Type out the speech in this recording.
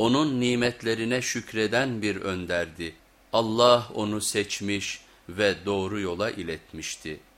onun nimetlerine şükreden bir önderdi. Allah onu seçmiş ve doğru yola iletmişti.''